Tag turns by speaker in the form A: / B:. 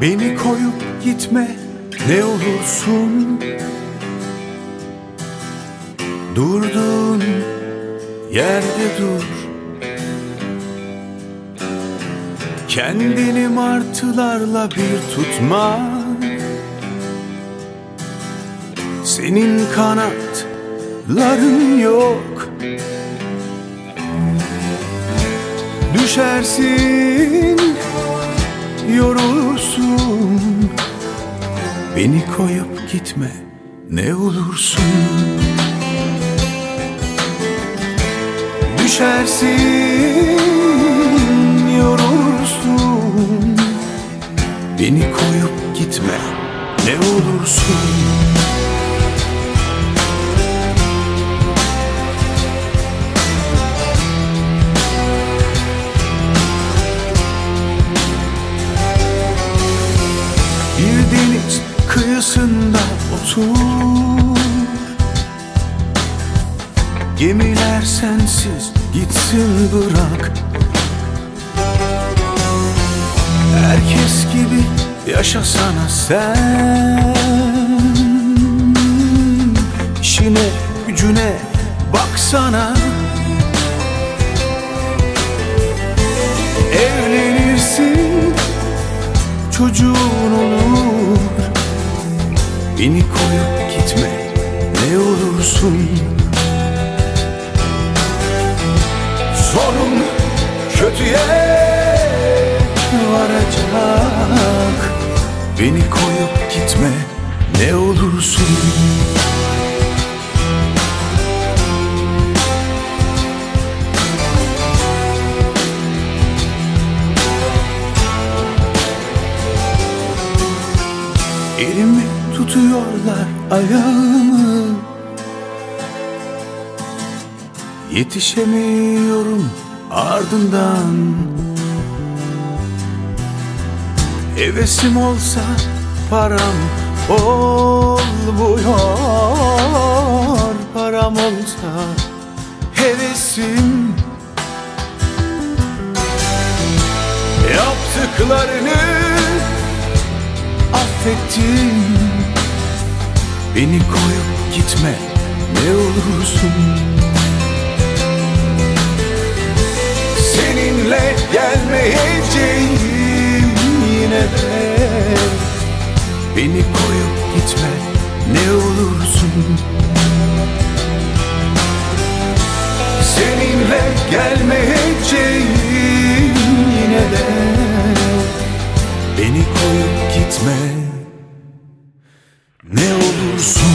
A: Beni koyup gitme ne olursun. Durduğun yerde dur. Kendini martılarla bir tutma. Senin kanatların yok. Düşersin, yorulursun Beni koyup gitme ne olursun. Düşersin, yorulursun. Beni koyup gitme ne olursun kıyısında otur. Gemiler sensiz gitsin bırak. Herkes gibi yaşasana sen. İşine gücüne baksana. Evlenirsin çocuğun olur Beni koyup gitme ne olursun. Sonun kötüye varacak. Beni koyup gitme ne olursun. Elimi tutuyorlar ayağımı. Yetişemiyorum ardından. Hevesim olsa param olmuyor. Param olsa hevesim. Yaptıklarını affettim Beni koyup gitme ne olursun. Seninle gelmeyeceğim yine de. Beni koyup gitme ne olursun. Seninle gelmeyeceğim yine de. Beni koyup gitme. curso.